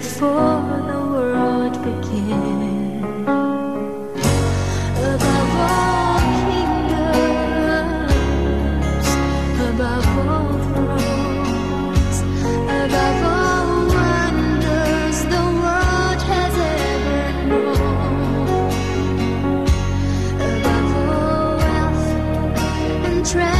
before the world began Above all kingdoms, above all thrones, above all wonders the world has ever known, above all wealth and treasure.